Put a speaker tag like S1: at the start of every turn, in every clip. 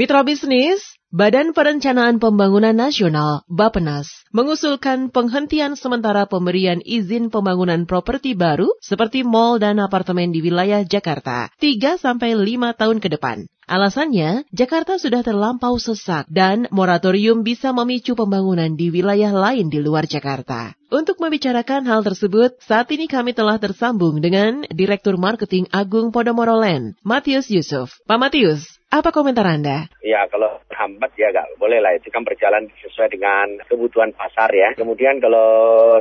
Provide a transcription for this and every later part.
S1: Mitra bisnis, Badan Perencanaan Pembangunan Nasional (Bappenas) mengusulkan penghentian sementara pemberian izin pembangunan properti baru seperti mal dan apartemen di wilayah Jakarta 3 sampai 5 tahun ke depan. Alasannya, Jakarta sudah terlampau sesak dan moratorium bisa memicu pembangunan di wilayah lain di luar Jakarta. Untuk membicarakan hal tersebut, saat ini kami telah tersambung dengan Direktur Marketing Agung Podomoro Land, Matius Yusuf. Pak Matius, apa komentar Anda?
S2: Ya, kalau terhambat ya nggak boleh lah. Itu kan berjalan sesuai dengan kebutuhan pasar ya. Kemudian kalau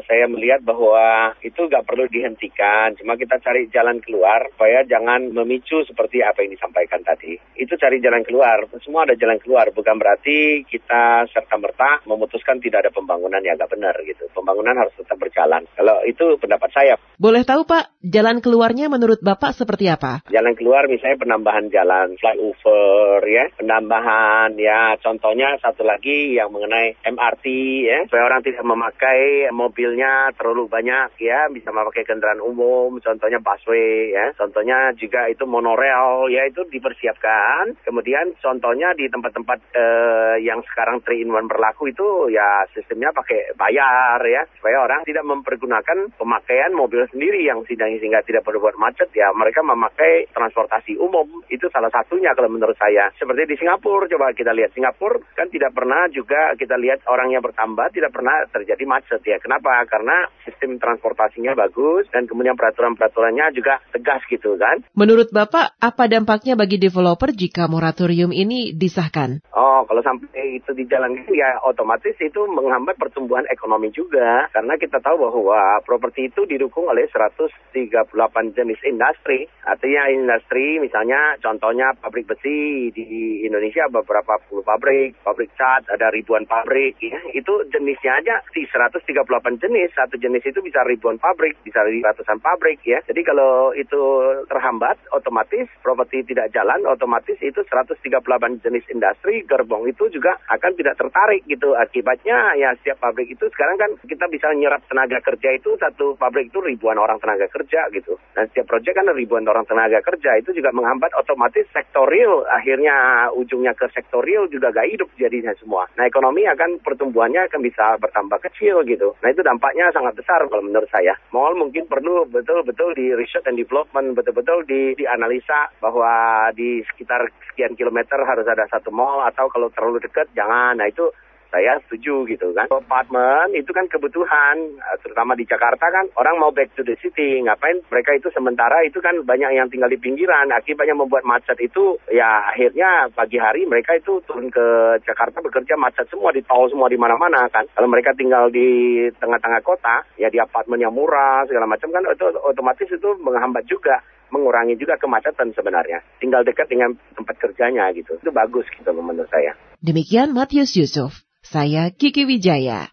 S2: saya melihat bahwa itu nggak perlu dihentikan. Cuma kita cari jalan keluar supaya jangan memicu seperti apa yang disampaikan tadi. Cari jalan keluar. Semua ada jalan keluar. Bukan berarti kita serta-merta memutuskan tidak ada pembangunan ya nggak benar gitu. Pembangunan harus tetap berjalan. Kalau itu pendapat saya.
S1: Boleh tahu Pak, jalan keluarnya menurut Bapak seperti apa?
S2: Jalan keluar misalnya penambahan jalan flyover ya, penambahan ya, contohnya satu lagi yang mengenai MRT ya, supaya orang tidak memakai mobilnya terlalu banyak ya, bisa memakai kendaraan umum, contohnya busway ya, contohnya juga itu monorail ya itu dipersiapkan. Kemudian contohnya di tempat-tempat eh, yang sekarang 3 in 1 berlaku itu ya sistemnya pakai bayar ya, supaya orang tidak mempergunakan pemakaian mobil sendiri yang sehingga tidak perlu buat macet ya, mereka memakai transportasi umum itu salah satunya kalau menurut saya. Seperti di Singapura, coba kita lihat. Singapura kan tidak pernah juga kita lihat orangnya bertambah, tidak pernah terjadi macet ya. Kenapa? Karena sistem transportasinya bagus dan kemudian peraturan-peraturannya juga tegas gitu kan.
S1: Menurut Bapak, apa dampaknya bagi developer jika moratorium ini disahkan?
S2: Oh, kalau sampai itu dijalankan ya otomatis itu menghambat pertumbuhan ekonomi juga. Karena kita tahu bahwa properti itu didukung oleh 138 jenis industri. Artinya industri misalnya contohnya pabrik besi, di Indonesia beberapa puluh pabrik, pabrik cat, ada ribuan pabrik. Ya. Itu jenisnya aja di 138 jenis. Satu jenis itu bisa ribuan pabrik, bisa ratusan pabrik ya. Jadi kalau itu terhambat, otomatis properti tidak jalan, otomatis itu 138 jenis industri gerbong itu juga akan tidak tertarik gitu. Akibatnya ya setiap pabrik itu sekarang kan kita bisa nyerap tenaga kerja itu satu pabrik itu ribuan orang tenaga kerja gitu. Dan setiap proyek kan ribuan orang tenaga kerja itu juga menghambat otomatis sektor real akhirnya ujungnya ke sektor real juga gak hidup jadinya semua. Nah ekonomi akan pertumbuhannya akan bisa bertambah kecil gitu. Nah itu dampaknya sangat besar kalau menurut saya. Mall mungkin perlu betul-betul di research and development, betul-betul di dianalisa bahwa di sekitar sekian kilometer harus ada satu mall atau kalau terlalu dekat jangan. Nah itu saya setuju gitu kan. Apartemen itu kan kebutuhan, eh, terutama di Jakarta kan orang mau back to the city, ngapain mereka itu sementara itu kan banyak yang tinggal di pinggiran, akibatnya membuat macet itu ya akhirnya pagi hari mereka itu turun ke Jakarta bekerja macet semua di tol semua di mana-mana kan. Kalau mereka tinggal di tengah-tengah kota, ya di apartemen yang murah segala macam kan itu otomatis itu menghambat juga mengurangi juga kemacetan sebenarnya. Tinggal dekat dengan tempat kerjanya gitu. Itu bagus gitu menurut saya.
S1: Demikian Matius Yusuf. Saya Kiki Wijaya.